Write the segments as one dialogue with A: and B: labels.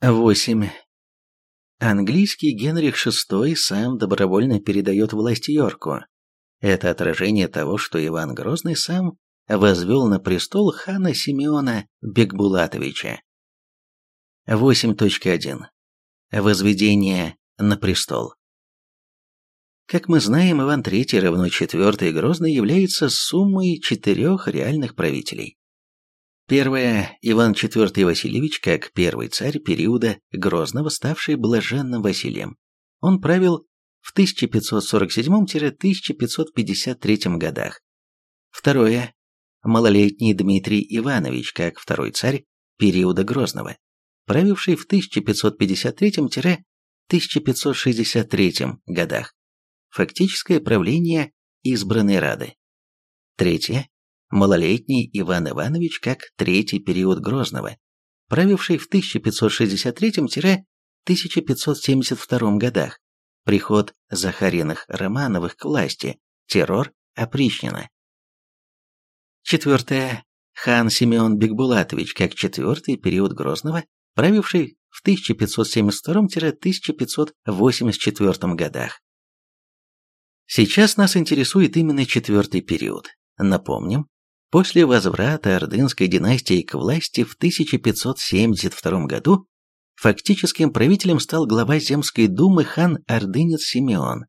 A: 8. Английский Генрих VI сам добровольно передает власть Йорку. Это отражение того, что Иван Грозный сам возвел на престол хана Симеона Бекбулатовича. 8.1. Возведение на престол. Как мы знаем, Иван III равно IV Грозный является суммой четырех реальных правителей. Первое. Иван IV Васильевич, как первый царь периода Грозного, ставший блаженным Василием. Он правил в 1547-1553 годах. Второе. Малолетний Дмитрий Иванович, как второй царь периода Грозного, правивший в 1550-1563 годах. Фактическое правление избранной Рады. Третье малолетний Иван Иванович как третий период Грозного, правивший в 1567-1572 годах, приход Захариных Романовых к власти, террор опричнина. Четвертое. Хан Симеон Бекбулатович как четвертый период Грозного, правивший в 1572-1584 годах. Сейчас нас интересует именно четвертый период. Напомним, После возврата Ордынской династии к власти в 1572 году фактическим правителем стал глава Земской думы хан Ордынец Симеон.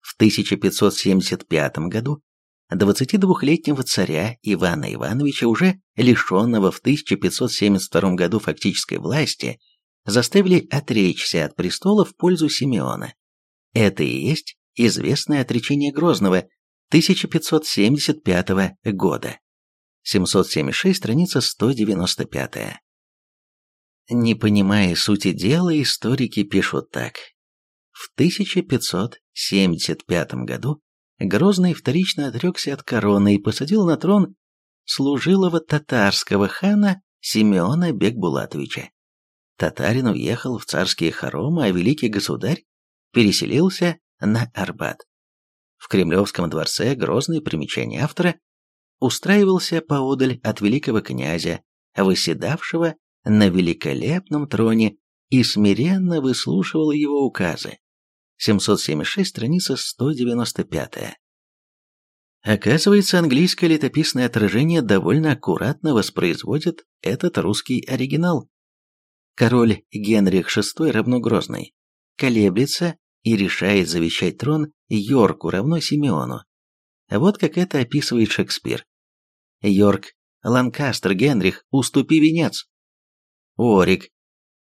A: В 1575 году 22-летнего царя Ивана Ивановича, уже лишенного в 1572 году фактической власти, заставили отречься от престола в пользу Симеона. Это и есть известное отречение Грозного 1575 года. 776, страница 195. Не понимая сути дела, историки пишут так. В 1575 году Грозный вторично отрекся от короны и посадил на трон служилого татарского хана Симеона Бекбулатовича. Татарин уехал в царские хоромы, а великий государь переселился на Арбат. В Кремлевском дворце Грозный, примечание автора, устраивался поодаль от великого князя, восседавшего на великолепном троне и смиренно выслушивал его указы. 776, страница 195. Оказывается, английское летописное отражение довольно аккуратно воспроизводит этот русский оригинал. Король Генрих VI равно Грозный колеблется и решает завещать трон Йорку равно Симеону. Вот как это описывает Шекспир. Йорк, Ланкастер, Генрих, уступи венец. Орик.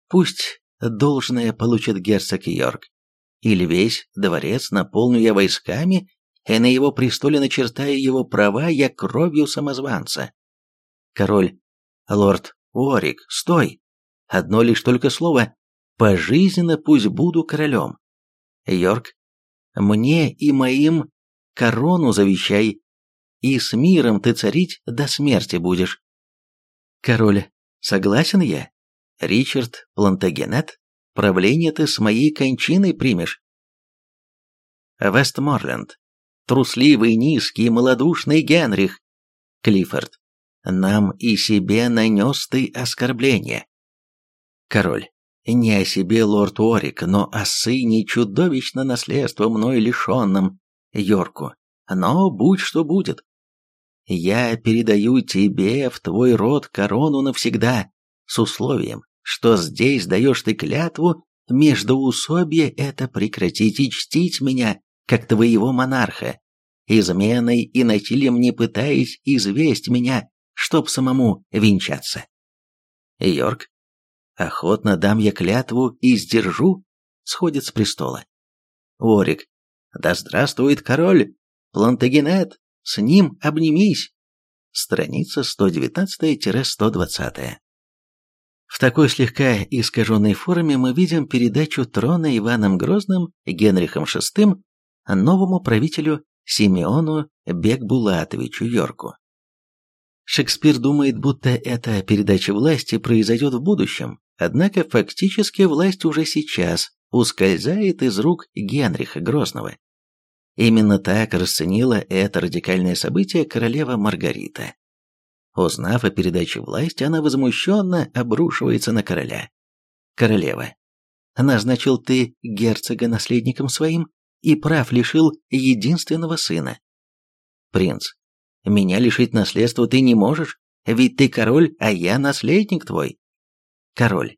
A: Пусть должное получит герцог Йорк. Или весь дворец наполню я войсками, и на его престоле начертаю его права я кровью самозванца. Король. Лорд Орик, стой. Одно лишь только слово. Пожизненно пусть буду королем. Йорк. Мне и моим корону завещай, и с миром ты царить до смерти будешь. Король, согласен я. Ричард Плантагенет, правление ты с моей кончиной примешь. Вестморленд, трусливый, низкий, малодушный Генрих. Клиффорд, нам и себе нанес ты оскорбление. Король, не о себе лорд Орик, но о сыне чудовищно наследство мной лишенном, Йорку. Но будь что будет. Я передаю тебе в твой род корону навсегда, с условием, что здесь даешь ты клятву междоусобье это прекратить и чтить меня, как твоего монарха, изменой и насилием не пытаясь известь меня, чтоб самому венчаться. Йорк, охотно дам я клятву и сдержу, сходит с престола. Орик, да здравствует король, Плантагенет, с ним обнимись. Страница 119-120. В такой слегка искаженной форме мы видим передачу трона Иваном Грозным Генрихом VI новому правителю Симеону Бекбулатовичу Йорку. Шекспир думает, будто эта передача власти произойдет в будущем, однако фактически власть уже сейчас ускользает из рук Генриха Грозного. Именно так расценила это радикальное событие королева Маргарита. Узнав о передаче власти, она возмущенно обрушивается на короля. Королева. Назначил ты герцога наследником своим и прав лишил единственного сына. Принц. Меня лишить наследства ты не можешь, ведь ты король, а я наследник твой. Король.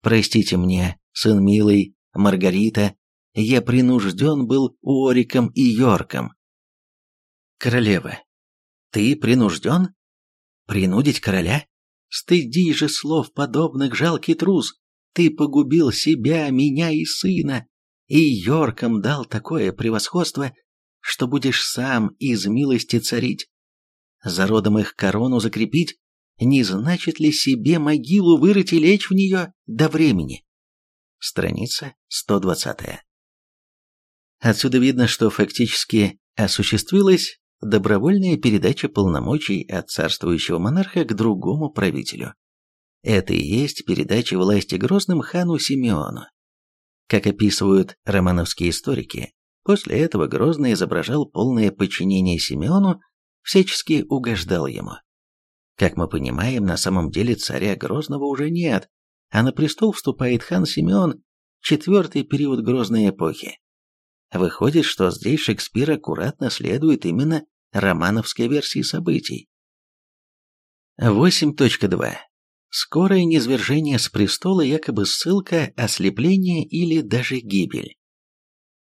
A: Простите мне, сын милый, Маргарита, я принужден был Уориком и Йорком. Королева. Ты принужден? Принудить короля? Стыди же слов подобных, жалкий трус. Ты погубил себя, меня и сына, и Йоркам дал такое превосходство, что будешь сам из милости царить. За родом их корону закрепить, не значит ли себе могилу вырыть и лечь в нее до времени? Страница 120. Отсюда видно, что фактически осуществилась добровольная передача полномочий от царствующего монарха к другому правителю. Это и есть передача власти грозным хану Симеону. Как описывают романовские историки, после этого Грозный изображал полное подчинение Симеону, всячески угождал ему. Как мы понимаем, на самом деле царя Грозного уже нет, а на престол вступает хан Симеон, четвертый период Грозной эпохи. Выходит, что здесь Шекспир аккуратно следует именно романовской версии событий. 8.2. Скорое низвержение с престола якобы ссылка, ослепление или даже гибель.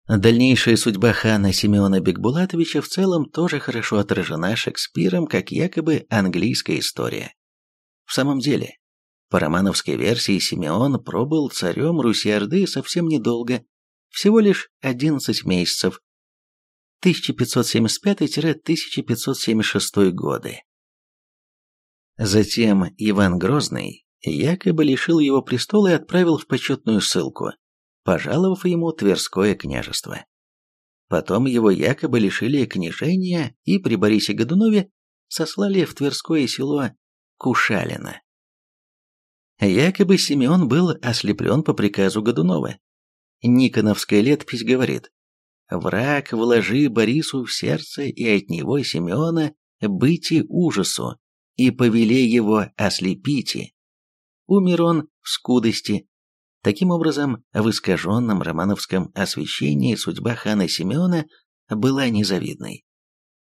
A: Дальнейшая судьба хана Симеона Бекбулатовича в целом тоже хорошо отражена Шекспиром как якобы английская история. В самом деле, по романовской версии Симеон пробыл царем Руси-Орды совсем недолго, всего лишь 11 месяцев, 1575-1576 годы. Затем Иван Грозный якобы лишил его престола и отправил в почетную ссылку, пожаловав ему Тверское княжество. Потом его якобы лишили княжения и при Борисе Годунове сослали в Тверское село Кушалино. Якобы Симеон был ослеплен по приказу Годунова. Никоновская летопись говорит, «Враг вложи Борису в сердце и от него Симеона быти ужасу, и повеле его ослепите». Умер он в скудости. Таким образом, в искаженном романовском освещении судьба хана Симеона была незавидной.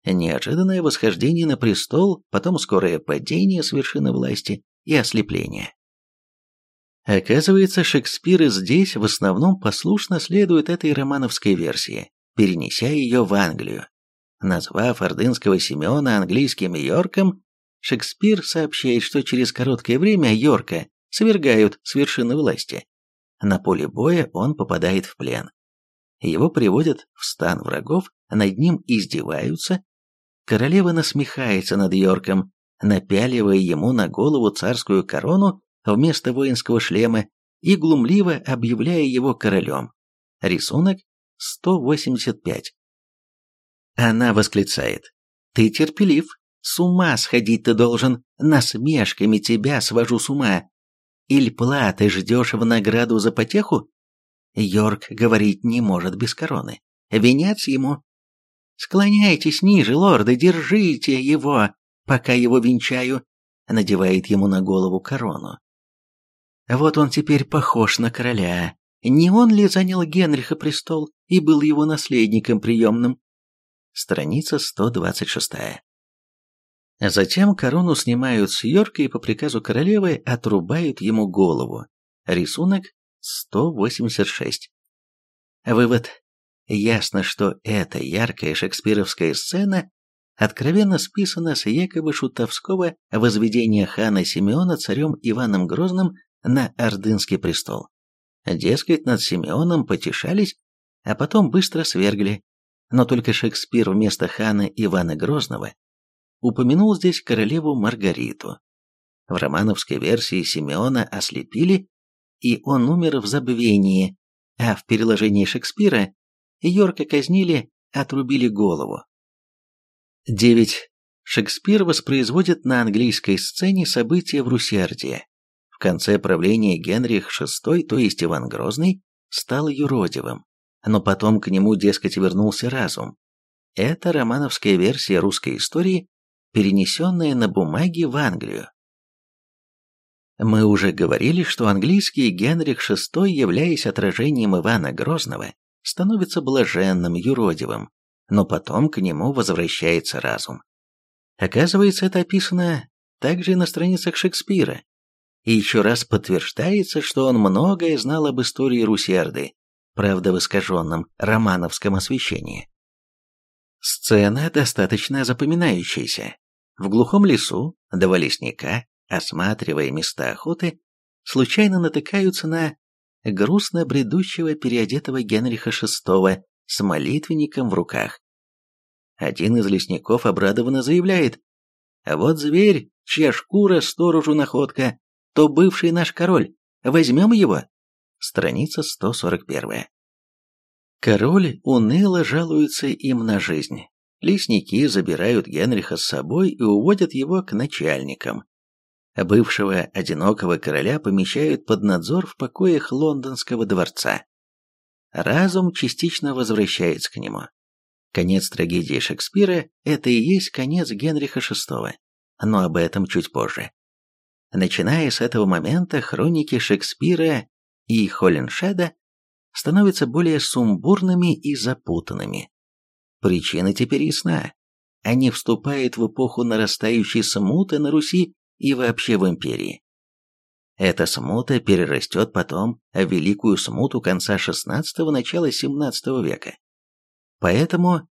A: Неожиданное восхождение на престол, потом скорое падение с вершины власти и ослепление. Оказывается, Шекспир и здесь в основном послушно следует этой романовской версии, перенеся ее в Англию. Назвав ордынского Симеона английским Йорком, Шекспир сообщает, что через короткое время Йорка свергают с вершины власти. На поле боя он попадает в плен. Его приводят в стан врагов, над ним издеваются. Королева насмехается над Йорком, напяливая ему на голову царскую корону вместо воинского шлема и глумливо объявляя его королем. Рисунок 185. Она восклицает. «Ты терпелив, с ума сходить ты должен, насмешками тебя свожу с ума. Иль платы ждешь в награду за потеху?» Йорк говорить не может без короны. Венец ему. «Склоняйтесь ниже, лорды, держите его, пока его венчаю», надевает ему на голову корону. Вот он теперь похож на короля. Не он ли занял Генриха престол и был его наследником приемным? Страница 126. Затем корону снимают с Йорка и по приказу королевы отрубают ему голову. Рисунок 186. Вывод. Ясно, что эта яркая шекспировская сцена откровенно списана с якобы шутовского возведения хана Симеона царем Иваном Грозным на Ордынский престол. Дескать, над Симеоном потешались, а потом быстро свергли. Но только Шекспир вместо хана Ивана Грозного упомянул здесь королеву Маргариту. В романовской версии Симеона ослепили, и он умер в забвении, а в переложении Шекспира Йорка казнили, отрубили голову. 9. Шекспир воспроизводит на английской сцене события в Русиарде конце правления Генрих VI, то есть Иван Грозный, стал юродивым, но потом к нему, дескать, вернулся разум. Это романовская версия русской истории, перенесенная на бумаге в Англию. Мы уже говорили, что английский Генрих VI, являясь отражением Ивана Грозного, становится блаженным, юродивым, но потом к нему возвращается разум. Оказывается, это описано также и на страницах Шекспира. И еще раз подтверждается, что он многое знал об истории Русерды, правда в искаженном романовском освещении. Сцена достаточно запоминающаяся. В глухом лесу два лесника, осматривая места охоты, случайно натыкаются на грустно бредущего переодетого Генриха VI с молитвенником в руках. Один из лесников обрадованно заявляет, «А вот зверь, чья шкура сторожу находка, то бывший наш король, возьмем его?» Страница 141. Король уныло жалуется им на жизнь. Лесники забирают Генриха с собой и уводят его к начальникам. Бывшего одинокого короля помещают под надзор в покоях лондонского дворца. Разум частично возвращается к нему. Конец трагедии Шекспира – это и есть конец Генриха VI, но об этом чуть позже. Начиная с этого момента, хроники Шекспира и Холленшеда становятся более сумбурными и запутанными. Причина теперь ясна. Они вступают в эпоху нарастающей смуты на Руси и вообще в империи. Эта смута перерастет потом в великую смуту конца XVI – начала XVII века. Поэтому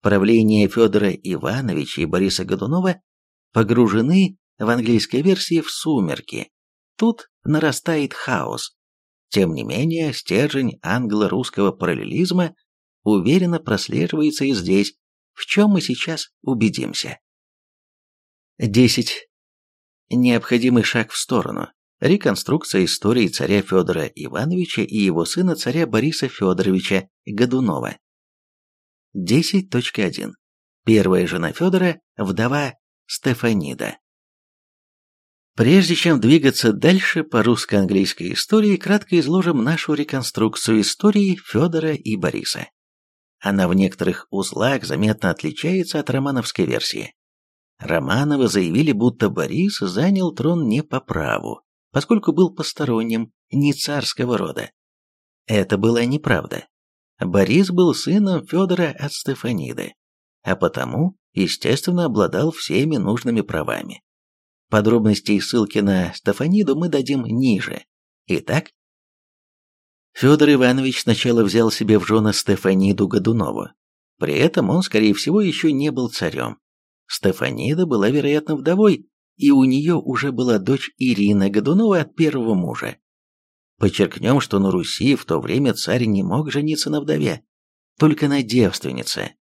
A: правление Федора Ивановича и Бориса Годунова погружены в английской версии в сумерки. Тут нарастает хаос. Тем не менее, стержень англо-русского параллелизма уверенно прослеживается и здесь, в чем мы сейчас убедимся. 10. Необходимый шаг в сторону. Реконструкция истории царя Федора Ивановича и его сына царя Бориса Федоровича Годунова. 10.1. Первая жена Федора – вдова Стефанида. Прежде чем двигаться дальше по русско-английской истории, кратко изложим нашу реконструкцию истории Федора и Бориса. Она в некоторых узлах заметно отличается от романовской версии. Романовы заявили, будто Борис занял трон не по праву, поскольку был посторонним, не царского рода. Это была неправда. Борис был сыном Федора от Стефаниды, а потому, естественно, обладал всеми нужными правами. Подробности и ссылки на Стефаниду мы дадим ниже. Итак, Федор Иванович сначала взял себе в жены Стефаниду Годунову. При этом он, скорее всего, еще не был царем. Стефанида была, вероятно, вдовой, и у нее уже была дочь Ирина Годунова от первого мужа. Подчеркнем, что на Руси в то время царь не мог жениться на вдове, только на девственнице.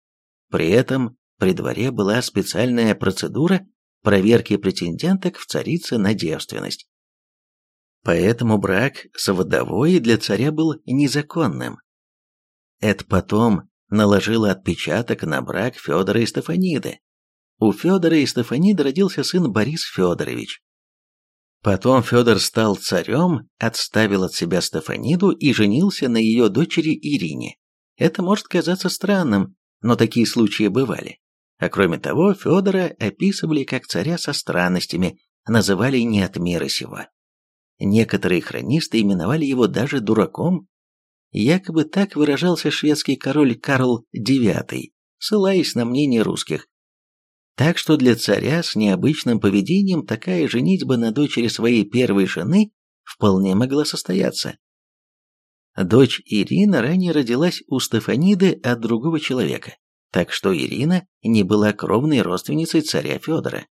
A: При этом при дворе была специальная процедура проверки претенденток в царице на девственность. Поэтому брак с вдовой для царя был незаконным. Это потом наложило отпечаток на брак Федора и Стефаниды. У Федора и Стефаниды родился сын Борис Федорович. Потом Федор стал царем, отставил от себя Стефаниду и женился на ее дочери Ирине. Это может казаться странным, но такие случаи бывали. А кроме того, Федора описывали как царя со странностями, называли не от мира сего. Некоторые хронисты именовали его даже дураком. Якобы так выражался шведский король Карл IX, ссылаясь на мнение русских. Так что для царя с необычным поведением такая женитьба на дочери своей первой жены вполне могла состояться. Дочь Ирина ранее родилась у Стефаниды от другого человека, так что Ирина не была кровной родственницей царя Федора.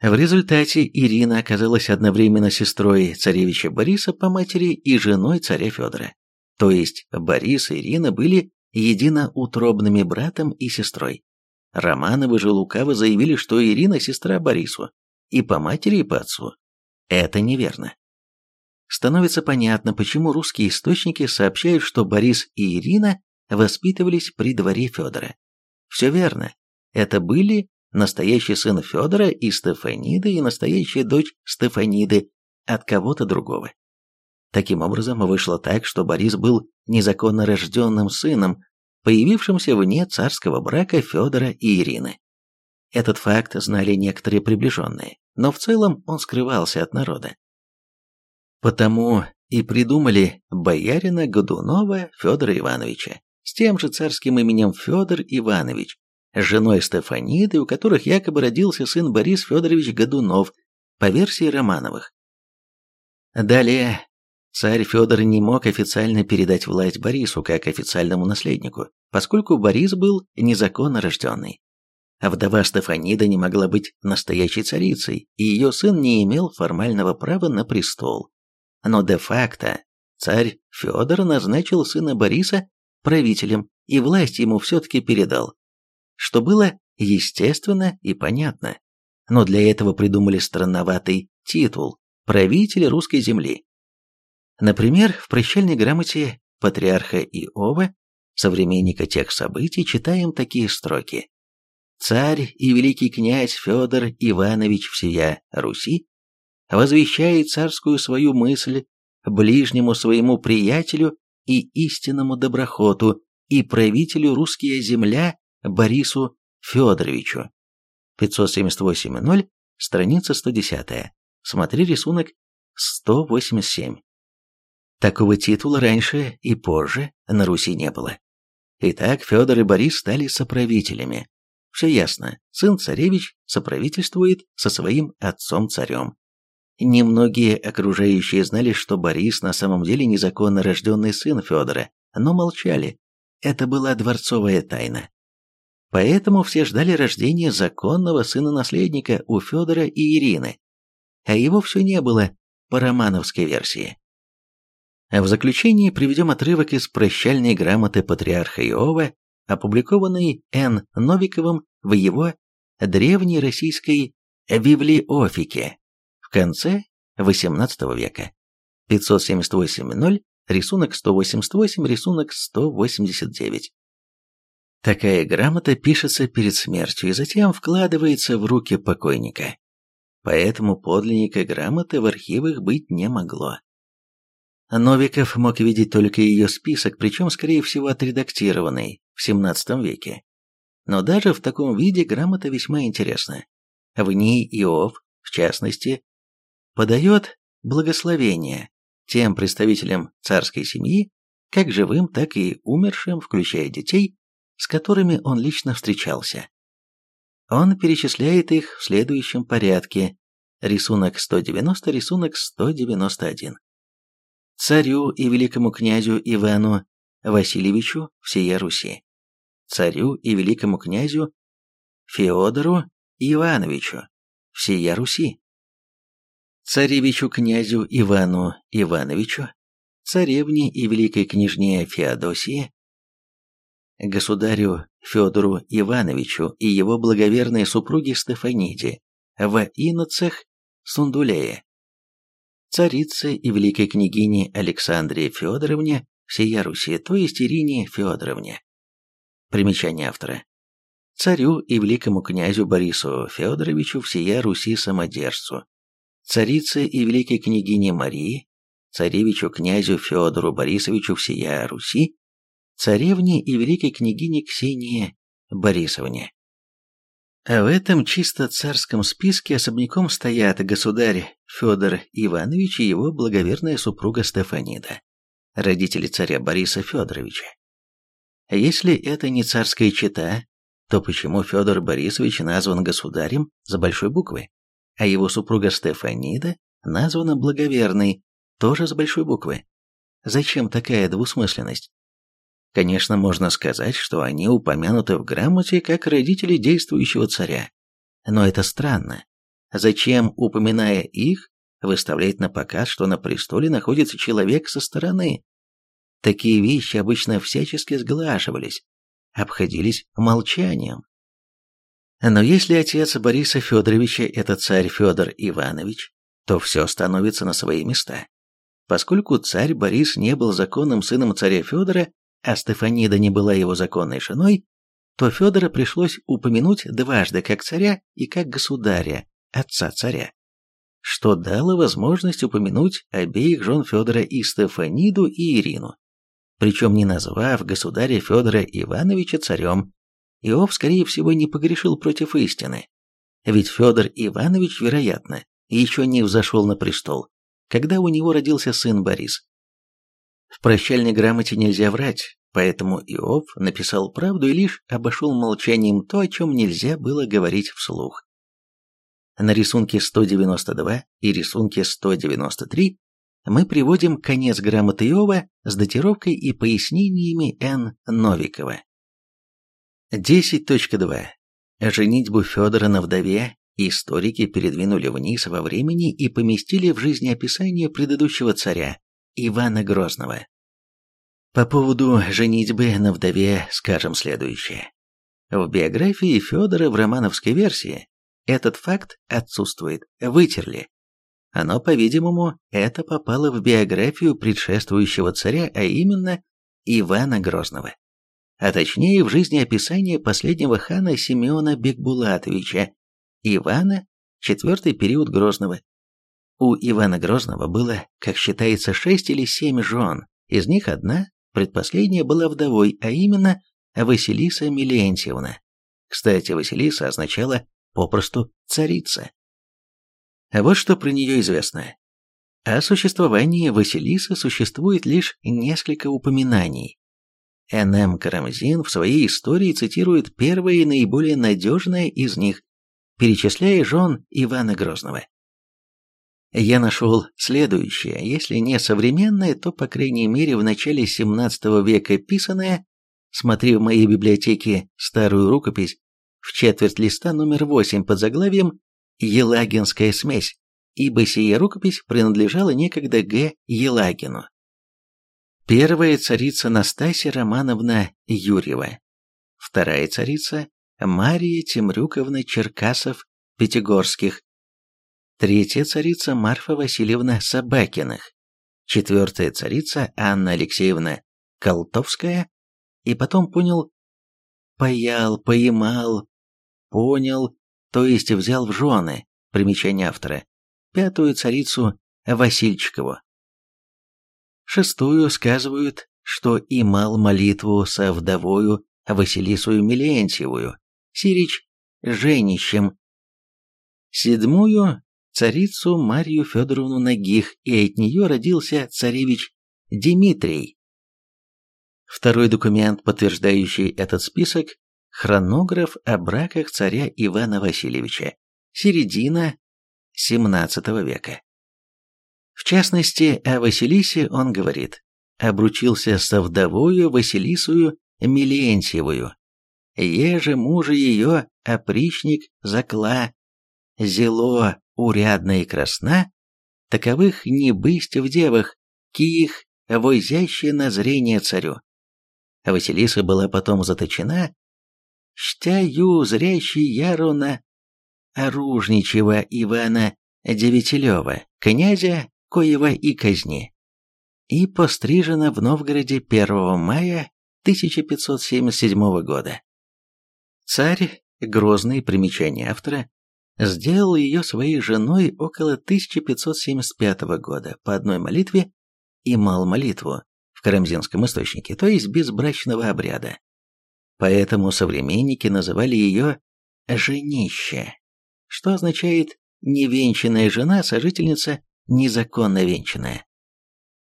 A: В результате Ирина оказалась одновременно сестрой царевича Бориса по матери и женой царя Федора. То есть Борис и Ирина были единоутробными братом и сестрой. Романовы же лукаво заявили, что Ирина сестра Борису, и по матери, и по отцу. Это неверно. Становится понятно, почему русские источники сообщают, что Борис и Ирина воспитывались при дворе Федора. Все верно. Это были настоящий сын Федора и Стефаниды и настоящая дочь Стефаниды от кого-то другого. Таким образом, вышло так, что Борис был незаконно рожденным сыном, появившимся вне царского брака Федора и Ирины. Этот факт знали некоторые приближенные, но в целом он скрывался от народа. Потому и придумали боярина Годунова Федора Ивановича с тем же царским именем Федор Иванович, женой Стефаниды, у которых якобы родился сын Борис Федорович Годунов, по версии Романовых. Далее, царь Федор не мог официально передать власть Борису как официальному наследнику, поскольку Борис был незаконно рожденный. А вдова Стефанида не могла быть настоящей царицей, и ее сын не имел формального права на престол. Но де-факто царь Федор назначил сына Бориса правителем и власть ему все-таки передал, что было естественно и понятно. Но для этого придумали странноватый титул «Правитель русской земли». Например, в прощальной грамоте патриарха Иова, современника тех событий, читаем такие строки. «Царь и великий князь Федор Иванович всея Руси возвещает царскую свою мысль ближнему своему приятелю и истинному доброхоту и правителю русская земля Борису Федоровичу. 578.0, страница 110. Смотри рисунок 187. Такого титула раньше и позже на Руси не было. Итак, Федор и Борис стали соправителями. Все ясно, сын царевич соправительствует со своим отцом-царем. Немногие окружающие знали, что Борис на самом деле незаконно рожденный сын Федора, но молчали. Это была дворцовая тайна. Поэтому все ждали рождения законного сына-наследника у Федора и Ирины. А его все не было по романовской версии. В заключении приведем отрывок из прощальной грамоты патриарха Иова, опубликованной Н. Новиковым в его древней российской библиофике конце XVIII века. 578.0, рисунок 188, рисунок 189. Такая грамота пишется перед смертью и затем вкладывается в руки покойника. Поэтому подлинника грамоты в архивах быть не могло. Новиков мог видеть только ее список, причем, скорее всего, отредактированный в XVII веке. Но даже в таком виде грамота весьма интересна. В ней Иов, в частности, подает благословение тем представителям царской семьи, как живым, так и умершим, включая детей, с которыми он лично встречался. Он перечисляет их в следующем порядке. Рисунок 190, рисунок 191. Царю и великому князю Ивану Васильевичу всея Руси. Царю и великому князю Феодору Ивановичу всея Руси царевичу князю Ивану Ивановичу, царевне и великой княжне Феодосии, государю Федору Ивановичу и его благоверной супруге Стефаниде в Иноцех Сундулее, царице и великой княгине Александре Федоровне всея Руси, то есть Ирине Федоровне. Примечание автора. Царю и великому князю Борису Федоровичу всея Руси самодержцу, царице и великой княгине Марии, царевичу князю Федору Борисовичу всея Руси, царевне и великой княгине Ксении Борисовне. А в этом чисто царском списке особняком стоят государь Федор Иванович и его благоверная супруга Стефанида, родители царя Бориса Федоровича. Если это не царская чета, то почему Федор Борисович назван государем за большой буквы? А его супруга Стефанида названа благоверной, тоже с большой буквы. Зачем такая двусмысленность? Конечно, можно сказать, что они упомянуты в грамоте как родители действующего царя. Но это странно. Зачем, упоминая их, выставлять на показ, что на престоле находится человек со стороны? Такие вещи обычно всячески сглаживались, обходились молчанием. Но если отец Бориса Федоровича – это царь Федор Иванович, то все становится на свои места. Поскольку царь Борис не был законным сыном царя Федора, а Стефанида не была его законной женой, то Федора пришлось упомянуть дважды как царя и как государя, отца царя, что дало возможность упомянуть обеих жен Федора и Стефаниду и Ирину, причем не назвав государя Федора Ивановича царем, Иов, скорее всего, не погрешил против истины. ведь Федор Иванович, вероятно, еще не взошел на престол, когда у него родился сын Борис. В прощальной грамоте нельзя врать, поэтому Иов написал правду и лишь обошел молчанием то, о чем нельзя было говорить вслух. На рисунке 192 и рисунке 193 мы приводим конец грамоты Иова с датировкой и пояснениями Н. Новикова. 10.2. Женитьбу Федора на вдове историки передвинули вниз во времени и поместили в жизнеописание предыдущего царя, Ивана Грозного. По поводу женитьбы на вдове скажем следующее. В биографии Федора в романовской версии этот факт отсутствует, вытерли. Оно, по-видимому, это попало в биографию предшествующего царя, а именно Ивана Грозного. А точнее в жизнеописание последнего хана Симеона Бекбулатовича, Ивана, четвертый период Грозного. У Ивана Грозного было, как считается, шесть или семь жен, из них одна, предпоследняя, была вдовой, а именно Василиса Милентьевна. Кстати, Василиса означала попросту царица. А вот что про нее известно. О существовании Василисы существует лишь несколько упоминаний. Н.М. Карамзин в своей истории цитирует первое и наиболее надежное из них, перечисляя жен Ивана Грозного. Я нашел следующее, если не современное, то, по крайней мере, в начале 17 века писанное, смотри в моей библиотеке старую рукопись, в четверть листа номер 8 под заглавием «Елагинская смесь», ибо сия рукопись принадлежала некогда Г. Елагину. Первая царица Настасья Романовна Юрьева. Вторая царица Мария Темрюковна Черкасов-Пятигорских. Третья царица Марфа Васильевна Собакиных. Четвертая царица Анна Алексеевна Колтовская. И потом понял, паял, поимал, понял, то есть взял в жены, примечание автора, пятую царицу Васильчикову. Шестую сказывают, что имал молитву со вдовою Василисую Милентьевую, Сирич женищем. Седьмую царицу Марию Федоровну Нагих, и от нее родился царевич Дмитрий. Второй документ, подтверждающий этот список, Хронограф о браках царя Ивана Васильевича. Середина XVII века. В частности, о Василисе он говорит, обручился со вдовою Василисую Милентьевую. Еже мужа ее опричник закла, зело урядна и красна, таковых не бысть в девах, киих возящие на зрение царю. Василиса была потом заточена Штяю зрящий Яруна Оружничева Ивана Девятилева, князя Коева и казни, и пострижена в Новгороде 1 мая 1577 года. Царь, грозный примечание автора, сделал ее своей женой около 1575 года по одной молитве и мал молитву в Карамзинском источнике, то есть без брачного обряда. Поэтому современники называли ее «женище», что означает «невенчанная жена, сожительница, незаконно венчанная».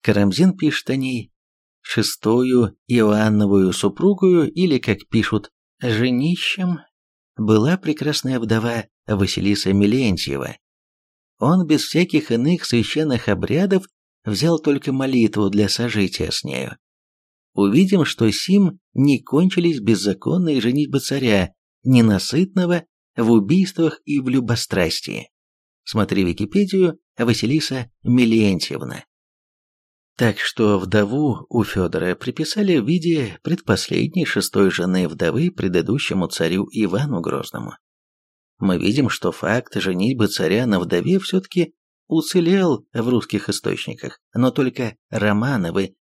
A: Карамзин пишет о ней «шестую Иоанновую супругую» или, как пишут, «женищем» была прекрасная вдова Василиса Милентьева. Он без всяких иных священных обрядов взял только молитву для сожития с нею увидим, что сим не кончились беззаконные женитьбы царя, ненасытного в убийствах и в любострастии. Смотри Википедию Василиса Милентьевна. Так что вдову у Федора приписали в виде предпоследней шестой жены вдовы предыдущему царю Ивану Грозному. Мы видим, что факт женитьбы царя на вдове все-таки уцелел в русских источниках, но только Романовы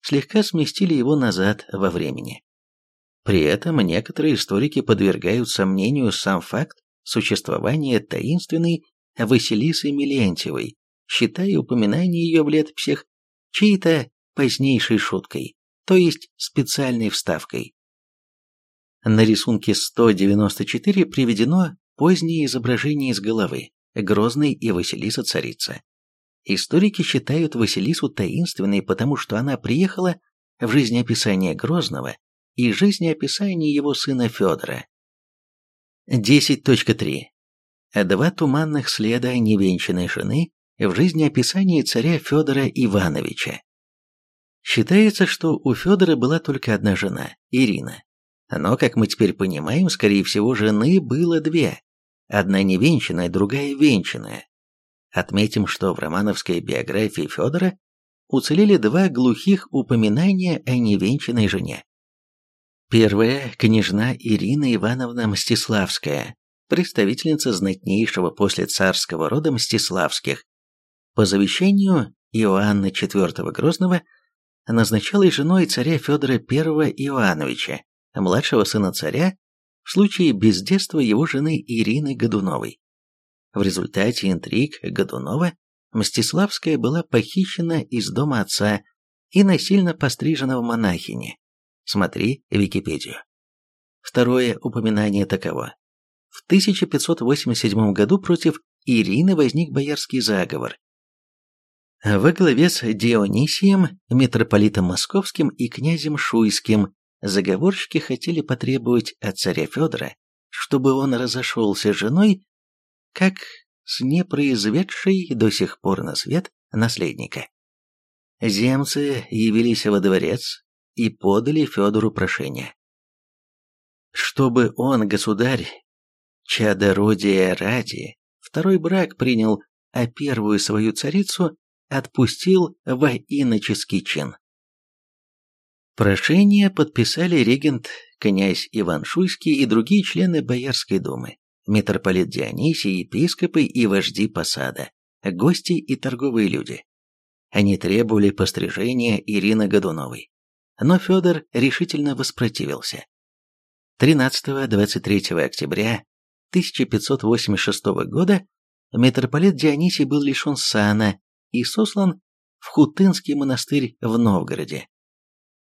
A: слегка сместили его назад во времени. При этом некоторые историки подвергают сомнению сам факт существования таинственной Василисы Милентьевой, считая упоминание ее в летописях чьей-то позднейшей шуткой, то есть специальной вставкой. На рисунке 194 приведено поздние изображения из головы, Грозный и Василиса царица. Историки считают Василису таинственной, потому что она приехала в жизнеописание Грозного и жизнеописание его сына Федора. 10.3. Два туманных следа невенчанной жены в жизнеописании царя Федора Ивановича. Считается, что у Федора была только одна жена, Ирина. Но, как мы теперь понимаем, скорее всего, жены было две. Одна невенчанная, другая венчанная. Отметим, что в романовской биографии Федора уцелели два глухих упоминания о невенчанной жене. Первая – княжна Ирина Ивановна Мстиславская, представительница знатнейшего после царского рода Мстиславских. По завещанию Иоанна IV Грозного назначалась женой царя Федора I Иоанновича, младшего сына царя, в случае бездетства его жены Ирины Годуновой. В результате интриг Годунова Мстиславская была похищена из дома отца и насильно пострижена в монахини. Смотри Википедию. Второе упоминание таково. В 1587 году против Ирины возник боярский заговор. Во главе с Дионисием, митрополитом Московским и князем Шуйским заговорщики хотели потребовать от царя Федора, чтобы он разошелся с женой, как с непроизведшей до сих пор на свет наследника. Земцы явились во дворец и подали Федору прошение. Чтобы он, государь, чадородия ради, второй брак принял, а первую свою царицу отпустил во иноческий чин. Прошение подписали регент князь Иван Шуйский и другие члены Боярской думы, митрополит Дионисий, епископы и вожди посада, гости и торговые люди. Они требовали пострижения Ирины Годуновой. Но Федор решительно воспротивился. 13-23 октября 1586 года митрополит Дионисий был лишен сана и сослан в Хутынский монастырь в Новгороде.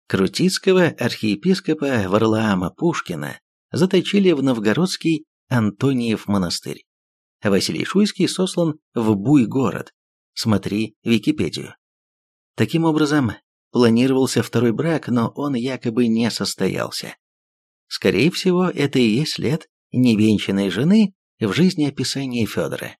A: Крутицкого архиепископа Варлаама Пушкина заточили в новгородский Антониев монастырь. Василий Шуйский сослан в Буй-город. Смотри Википедию. Таким образом, планировался второй брак, но он якобы не состоялся. Скорее всего, это и есть след невенчанной жены в жизни описания Федора.